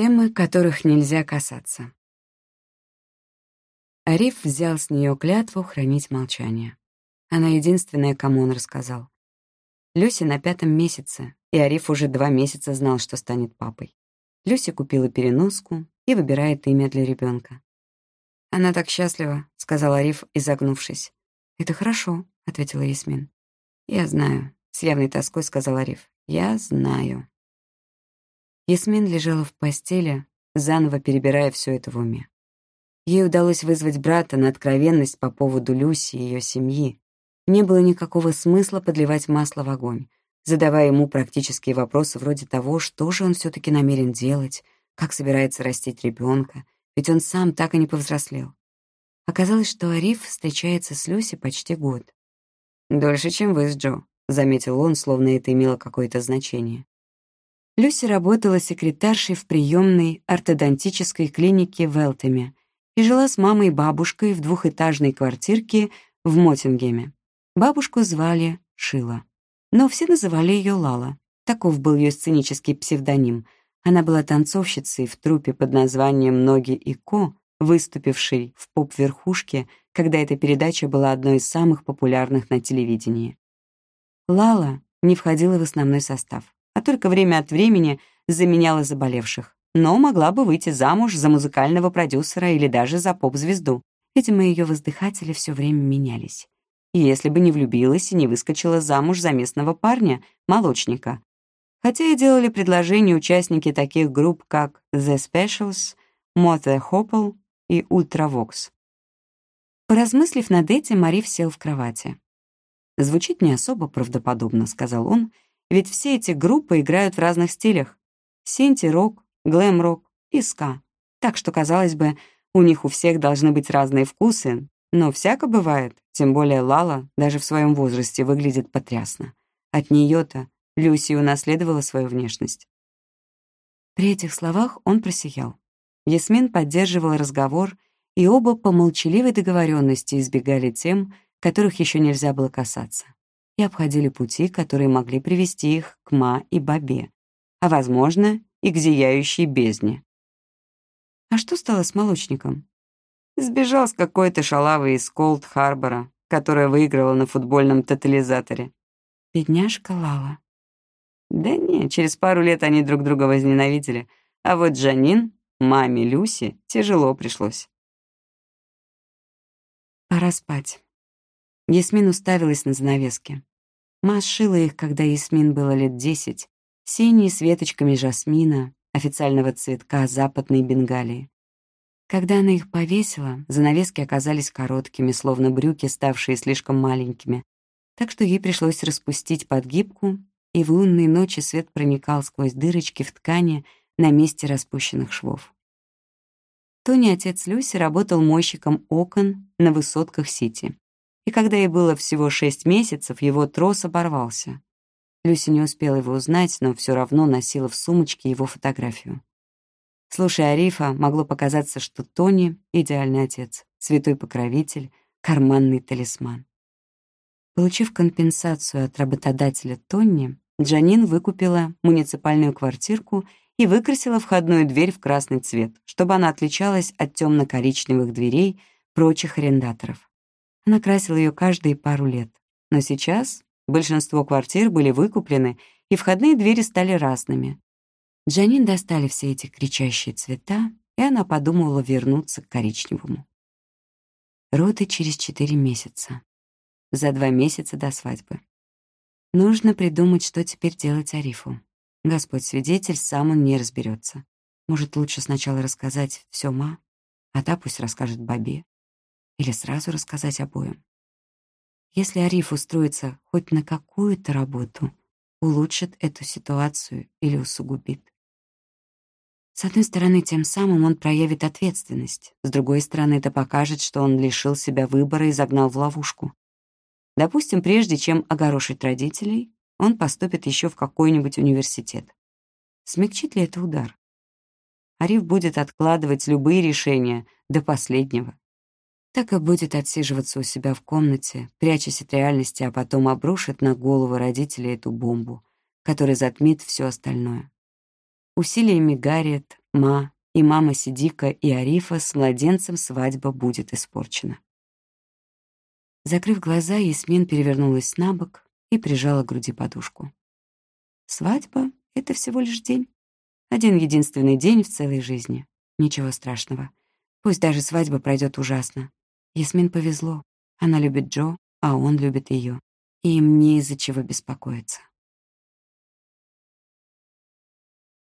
Темы, которых нельзя касаться. Ариф взял с нее клятву хранить молчание. Она единственная, кому он рассказал. Люси на пятом месяце, и Ариф уже два месяца знал, что станет папой. Люси купила переноску и выбирает имя для ребенка. «Она так счастлива», — сказал Ариф, изогнувшись. «Это хорошо», — ответила Ясмин. «Я знаю», — с явной тоской сказал Ариф. «Я знаю». Ясмин лежала в постели, заново перебирая все это в уме. Ей удалось вызвать брата на откровенность по поводу Люси и ее семьи. Не было никакого смысла подливать масло в огонь, задавая ему практические вопросы вроде того, что же он все таки намерен делать, как собирается растить ребенка, ведь он сам так и не повзрослел. Оказалось, что Ариф встречается с Люси почти год. «Дольше, чем вы с Джо», — заметил он, словно это имело какое-то значение. Люси работала секретаршей в приемной ортодонтической клинике в Элтеме и жила с мамой и бабушкой в двухэтажной квартирке в Моттингеме. Бабушку звали Шила, но все называли ее Лала. Таков был ее сценический псевдоним — она была танцовщицей в труппе под названием «Ноги и Ко», выступившей в поп-верхушке, когда эта передача была одной из самых популярных на телевидении. Лала не входила в основной состав, только время от времени заменяла заболевших, но могла бы выйти замуж за музыкального продюсера или даже за поп-звезду. Видимо, ее воздыхатели все время менялись. И если бы не влюбилась и не выскочила замуж за местного парня, молочника, хотя и делали предложения участники таких групп, как The Specials, Mother Hopple и Ultravox. Поразмыслив над этим, Мариф сел в кровати. «Звучит не особо правдоподобно», — сказал он, «ведь все эти группы играют в разных стилях. Синти-рок, глэм-рок и ска. Так что, казалось бы, у них у всех должны быть разные вкусы, но всяко бывает, тем более Лала даже в своем возрасте выглядит потрясно. От нее то Люси унаследовала свою внешность. При этих словах он просиял. Ясмин поддерживала разговор, и оба по молчаливой договоренности избегали тем, которых еще нельзя было касаться, и обходили пути, которые могли привести их к Ма и Бабе, а, возможно, и к зияющей бездне. А что стало с молочником? Сбежал с какой-то шалавой из Колд-Харбора, которая выиграла на футбольном тотализаторе. Бедняжка Лала. Да не, через пару лет они друг друга возненавидели. А вот Джанин, маме Люси, тяжело пришлось. Пора спать. Ясмин уставилась на занавески. Ма сшила их, когда Ясмин было лет десять, синие с веточками жасмина, официального цветка западной Бенгалии. Когда она их повесила, занавески оказались короткими, словно брюки, ставшие слишком маленькими, так что ей пришлось распустить подгибку и в лунные ночи свет проникал сквозь дырочки в ткани на месте распущенных швов. Тони, отец Люси, работал мойщиком окон на высотках Сити. И когда ей было всего шесть месяцев, его трос оборвался. Люси не успела его узнать, но все равно носила в сумочке его фотографию. Слушая Арифа, могло показаться, что Тони — идеальный отец, святой покровитель, карманный талисман. Получив компенсацию от работодателя Тонни, Джанин выкупила муниципальную квартирку и выкрасила входную дверь в красный цвет, чтобы она отличалась от темно-коричневых дверей прочих арендаторов. Она красила ее каждые пару лет. Но сейчас большинство квартир были выкуплены, и входные двери стали разными. Джанин достали все эти кричащие цвета, и она подумала вернуться к коричневому. Роды через четыре месяца за два месяца до свадьбы. Нужно придумать, что теперь делать Арифу. Господь свидетель, сам он не разберется. Может, лучше сначала рассказать все Ма, а та пусть расскажет Бабе. Или сразу рассказать обоим. Если Ариф устроится хоть на какую-то работу, улучшит эту ситуацию или усугубит. С одной стороны, тем самым он проявит ответственность. С другой стороны, это покажет, что он лишил себя выбора и загнал в ловушку. Допустим, прежде чем огорошить родителей, он поступит еще в какой-нибудь университет. Смягчит ли это удар? Ариф будет откладывать любые решения до последнего. Так и будет отсиживаться у себя в комнате, прячась от реальности, а потом обрушит на голову родителей эту бомбу, которая затмит все остальное. Усилиями Гарриет, Ма, и мама Сидика, и Арифа с младенцем свадьба будет испорчена. Закрыв глаза, Ясмин перевернулась на бок и прижала к груди подушку. Свадьба — это всего лишь день. Один единственный день в целой жизни. Ничего страшного. Пусть даже свадьба пройдет ужасно. Ясмин повезло. Она любит Джо, а он любит ее. И им не из-за чего беспокоиться.